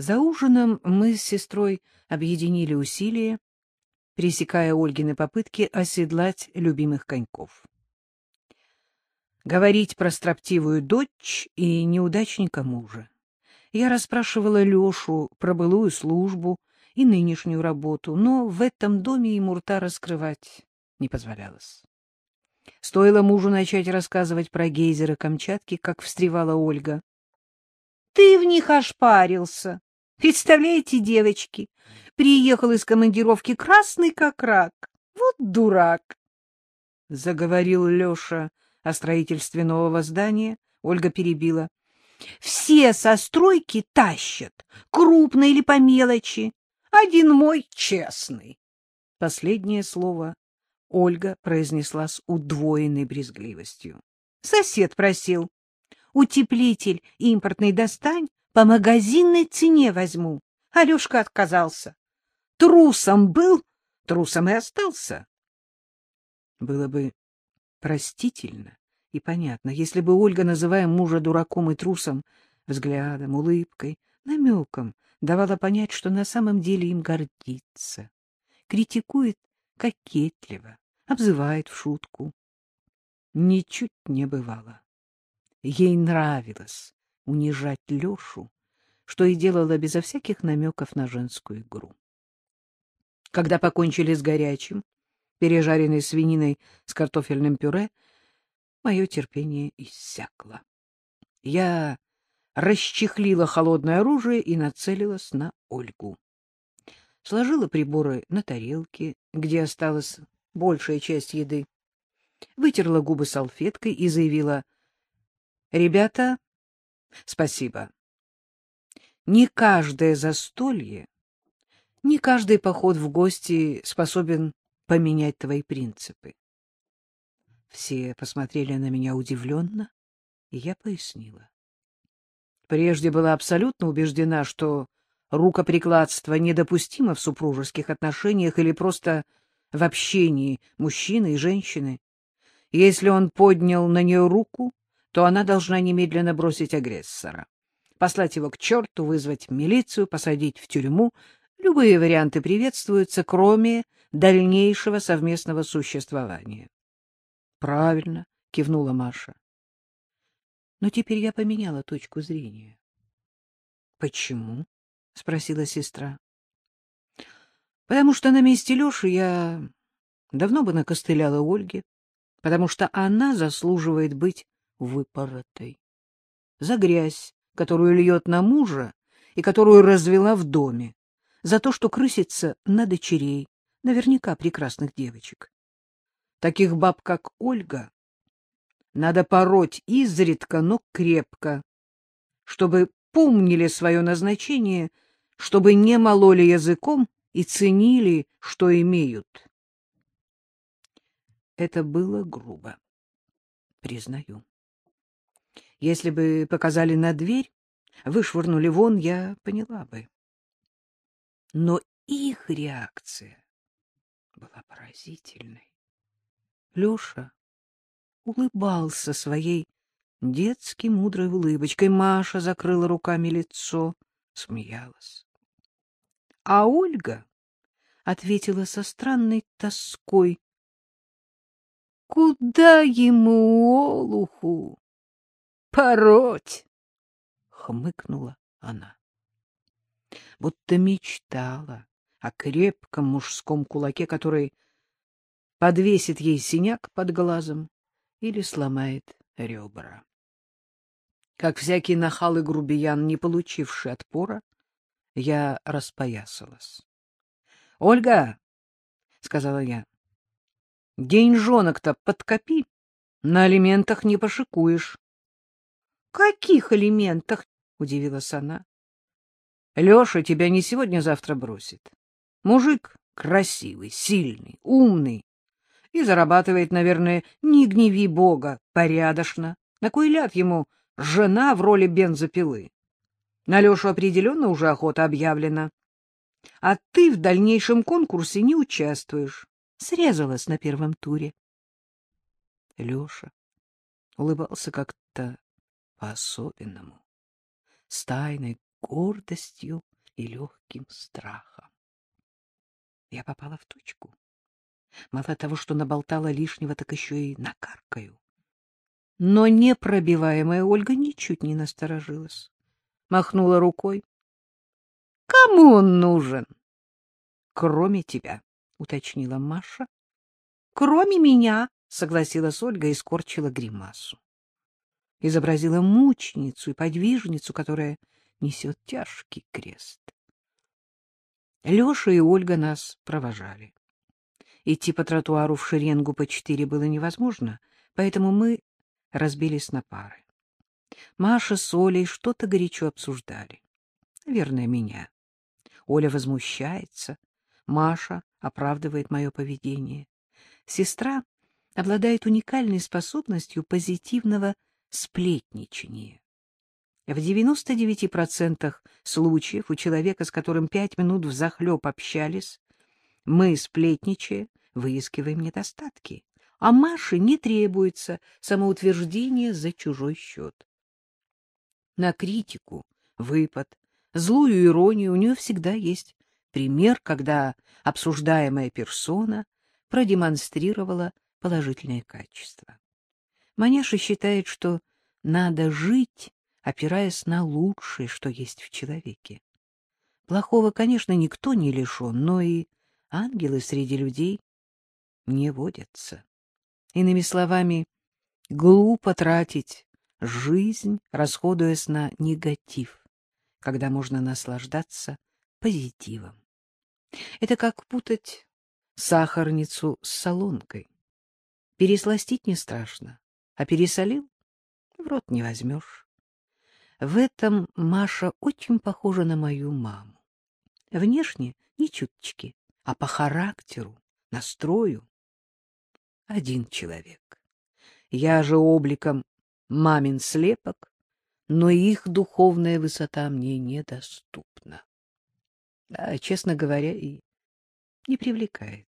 За ужином мы с сестрой объединили усилия, пресекая Ольгины попытки оседлать любимых коньков. Говорить про строптивую дочь и неудачника мужа. Я расспрашивала Лешу про былую службу и нынешнюю работу, но в этом доме ему рта раскрывать не позволялось. Стоило мужу начать рассказывать про гейзеры Камчатки, как встревала Ольга. — Ты в них ошпарился. Представляете, девочки, приехал из командировки красный как рак. Вот дурак! — заговорил Леша о строительстве нового здания. Ольга перебила. — Все со стройки тащат, крупно или по мелочи. Один мой честный. Последнее слово Ольга произнесла с удвоенной брезгливостью. Сосед просил. Утеплитель импортный достань, по магазинной цене возьму. Алешка отказался. Трусом был, трусом и остался. Было бы простительно и понятно, если бы Ольга, называя мужа дураком и трусом, взглядом, улыбкой, намеком, давала понять, что на самом деле им гордится, критикует кокетливо, обзывает в шутку. Ничуть не бывало. Ей нравилось унижать Лешу, что и делала безо всяких намеков на женскую игру. Когда покончили с горячим, пережаренной свининой с картофельным пюре, мое терпение иссякло. Я расчехлила холодное оружие и нацелилась на Ольгу. Сложила приборы на тарелке, где осталась большая часть еды, вытерла губы салфеткой и заявила, — Ребята, спасибо. Не каждое застолье, не каждый поход в гости способен поменять твои принципы. Все посмотрели на меня удивленно, и я пояснила. Прежде была абсолютно убеждена, что рукоприкладство недопустимо в супружеских отношениях или просто в общении мужчины и женщины. Если он поднял на нее руку, то она должна немедленно бросить агрессора, послать его к черту, вызвать милицию, посадить в тюрьму. Любые варианты приветствуются, кроме дальнейшего совместного существования. — Правильно, — кивнула Маша. Но теперь я поменяла точку зрения. — Почему? — спросила сестра. — Потому что на месте Леши я давно бы накостыляла Ольге, потому что она заслуживает быть выпоротой. За грязь, которую льет на мужа и которую развела в доме, за то, что крысится на дочерей, наверняка прекрасных девочек. Таких баб, как Ольга, надо пороть изредка, но крепко, чтобы помнили свое назначение, чтобы не мололи языком и ценили, что имеют. Это было грубо, признаю. Если бы показали на дверь, вышвырнули вон, я поняла бы. Но их реакция была поразительной. Леша улыбался своей детски мудрой улыбочкой. Маша закрыла руками лицо, смеялась. А Ольга ответила со странной тоской. — Куда ему, олуху? Пороть! — хмыкнула она. Будто мечтала о крепком мужском кулаке, который подвесит ей синяк под глазом или сломает ребра. Как всякий нахал и грубиян, не получивший отпора, я распоясалась. — Ольга, — сказала я, — деньжонок-то подкопи, на алиментах не пошикуешь. — Каких алиментах? — удивилась она. — Леша тебя не сегодня-завтра бросит. Мужик красивый, сильный, умный. И зарабатывает, наверное, не гневи бога, порядочно. На кой ляд ему жена в роли бензопилы? На Лешу определенно уже охота объявлена. А ты в дальнейшем конкурсе не участвуешь. Срезалась на первом туре. Леша улыбался как-то по-особенному, с тайной гордостью и легким страхом. Я попала в точку. Мало того, что наболтала лишнего, так еще и накаркаю. Но непробиваемая Ольга ничуть не насторожилась. Махнула рукой. — Кому он нужен? — Кроме тебя, — уточнила Маша. — Кроме меня, — согласилась Ольга и скорчила гримасу. Изобразила мученицу и подвижницу, которая несет тяжкий крест. Леша и Ольга нас провожали. Идти по тротуару в шеренгу по четыре было невозможно, поэтому мы разбились на пары. Маша с Олей что-то горячо обсуждали. Наверное, меня. Оля возмущается, Маша оправдывает мое поведение. Сестра обладает уникальной способностью позитивного сплетничания. В 99% случаев у человека, с которым пять минут взахлеб общались, мы, сплетничая, выискиваем недостатки, а Маше не требуется самоутверждение за чужой счет. На критику, выпад, злую иронию у нее всегда есть пример, когда обсуждаемая персона продемонстрировала положительные качества. Маняша считает, что надо жить, опираясь на лучшее, что есть в человеке. Плохого, конечно, никто не лишен, но и ангелы среди людей не водятся. Иными словами, глупо тратить жизнь, расходуясь на негатив, когда можно наслаждаться позитивом. Это как путать сахарницу с солонкой. Пересластить не страшно, а пересолил — в рот не возьмешь. В этом Маша очень похожа на мою маму. Внешне ни чуточки, а по характеру, настрою один человек. Я же обликом мамин слепок, но их духовная высота мне недоступна. А, честно говоря, и не привлекает.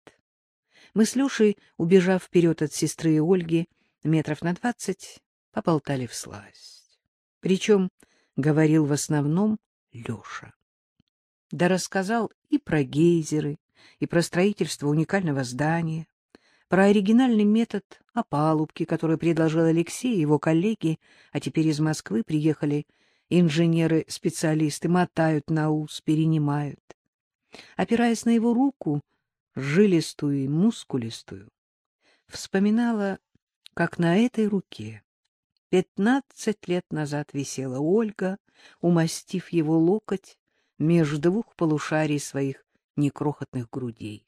Мы с Лешей, убежав вперед от сестры Ольги метров на двадцать, поболтали всласть. Причем говорил в основном Леша. Да рассказал и про гейзеры, и про строительство уникального здания, про оригинальный метод опалубки, который предложил Алексей и его коллеги, а теперь из Москвы приехали инженеры-специалисты, мотают на ус, перенимают. Опираясь на его руку, жилистую и мускулистую, вспоминала, как на этой руке пятнадцать лет назад висела Ольга, умастив его локоть между двух полушарий своих некрохотных грудей.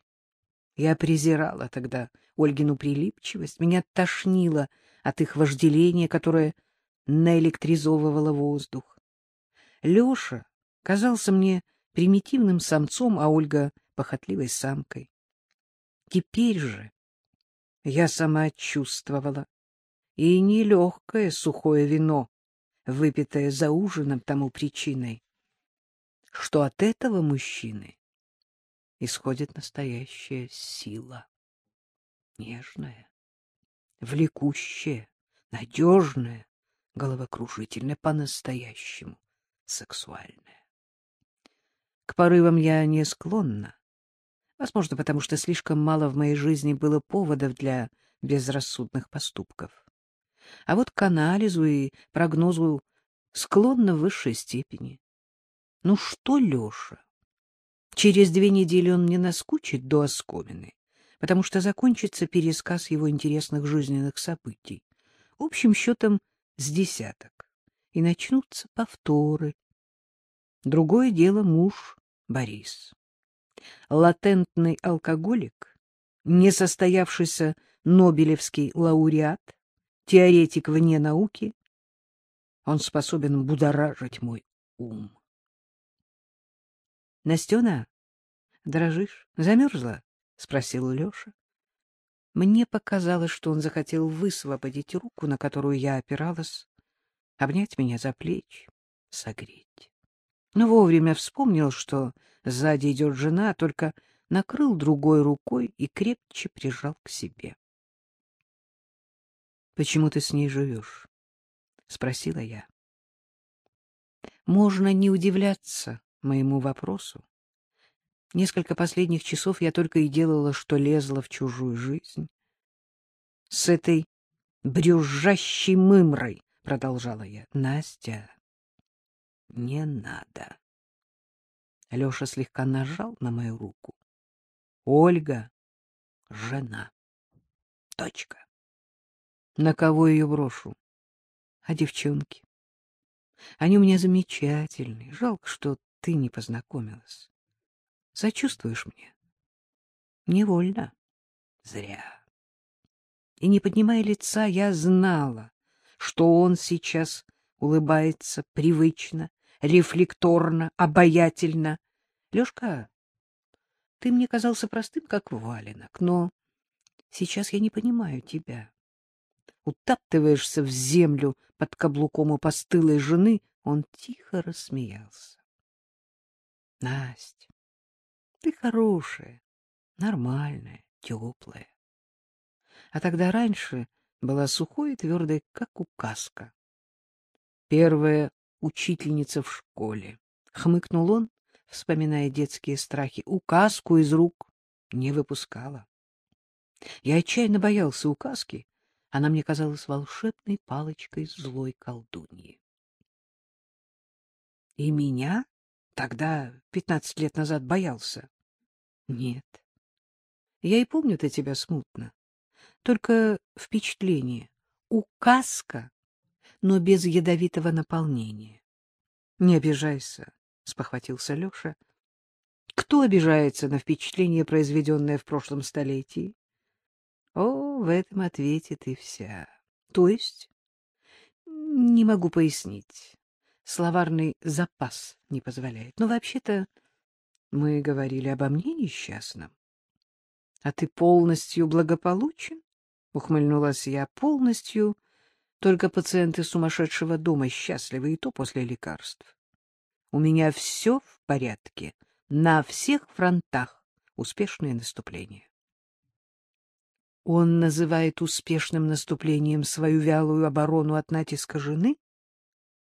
Я презирала тогда Ольгину прилипчивость, меня тошнило от их вожделения, которое наэлектризовывало воздух. Леша казался мне примитивным самцом, а Ольга — похотливой самкой. Теперь же я сама чувствовала, и нелегкое сухое вино, выпитое за ужином тому причиной, что от этого мужчины исходит настоящая сила. Нежная, влекущая, надежная, головокружительная, по-настоящему сексуальная. К порывам я не склонна, Возможно, потому что слишком мало в моей жизни было поводов для безрассудных поступков. А вот к анализу и прогнозу склонна в высшей степени. Ну что, Леша? Через две недели он мне наскучит до оскомины, потому что закончится пересказ его интересных жизненных событий. Общим счетом с десяток. И начнутся повторы. Другое дело муж Борис латентный алкоголик, несостоявшийся Нобелевский лауреат, теоретик вне науки, он способен будоражить мой ум. — Настена, дрожишь? Замерзла? — спросил Леша. Мне показалось, что он захотел высвободить руку, на которую я опиралась, обнять меня за плечи, согреть но вовремя вспомнил, что сзади идет жена, только накрыл другой рукой и крепче прижал к себе. — Почему ты с ней живешь? — спросила я. — Можно не удивляться, моему вопросу. Несколько последних часов я только и делала, что лезла в чужую жизнь. — С этой брюзжащей мымрой, — продолжала я. — Настя, не надо. Леша слегка нажал на мою руку. — Ольга — жена. Точка. На кого ее брошу? А девчонки? Они у меня замечательные. Жалко, что ты не познакомилась. Сочувствуешь мне? Невольно. Зря. И, не поднимая лица, я знала, что он сейчас улыбается привычно, рефлекторно, обаятельно. Лёшка, ты мне казался простым, как валенок, но сейчас я не понимаю тебя. Утаптываешься в землю под каблуком у постылой жены, он тихо рассмеялся. Настя, ты хорошая, нормальная, теплая. А тогда раньше была сухой и твердой, как указка. Первая учительница в школе. Хмыкнул он, вспоминая детские страхи. Указку из рук не выпускала. Я отчаянно боялся указки. Она мне казалась волшебной палочкой злой колдуньи. И меня тогда, пятнадцать лет назад, боялся. Нет. Я и помню-то тебя смутно. Только впечатление. Указка, но без ядовитого наполнения. Не обижайся, — спохватился Леша. Кто обижается на впечатление, произведенное в прошлом столетии? О, в этом ответе ты вся. То есть? Не могу пояснить. Словарный запас не позволяет. Но вообще-то мы говорили обо мне несчастном. — А ты полностью благополучен? — ухмыльнулась я. — Полностью. Только пациенты сумасшедшего дома счастливы, и то после лекарств. У меня все в порядке. На всех фронтах успешное наступление. Он называет успешным наступлением свою вялую оборону от натиска жены?